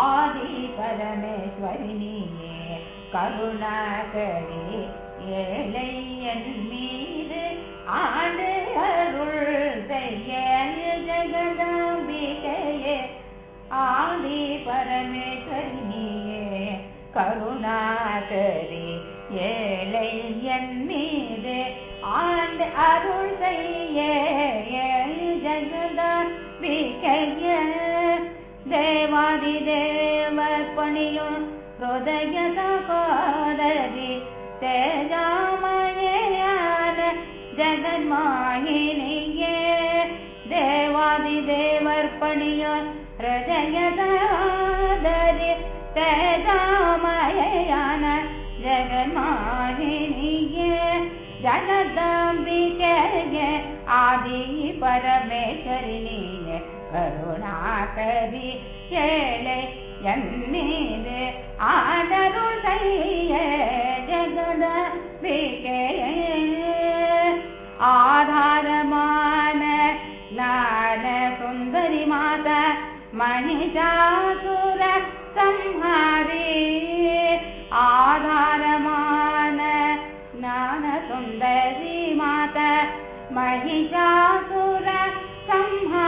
ஆதி பரமேஸ்வரினியே கருணாகரி ஏழை என் மீது ஆண்டு அருள் செய்ய ஜெகதாம்பிகையே ஆதி பரமேஸ்வரினியே கருணாகரி ஏழை என் மீது ஆண்டு அருள் தேவாதி தேவர் பணியும் ஹிருதய சகோதரி தேஜாமயான ஜெகன்மாயினியே தேவாதி தேவர் பணியும் ஹிருதய சகோதரி தேஜாமயான ஜெகன்மாயினியே ஜகதாம்பிகையே ஆதி பரமேஸ்வரினியே கருணாகரி ஏழை என் மீது ஆடருள் செய்ய ஜகத ஆதாரமான ஞான சுந்தரி மாத மணிஜாசுர சம்ஹாரி ஆதாரமான ஞான சுந்தரி மாத மகிஷாசுர சம்ஹாரி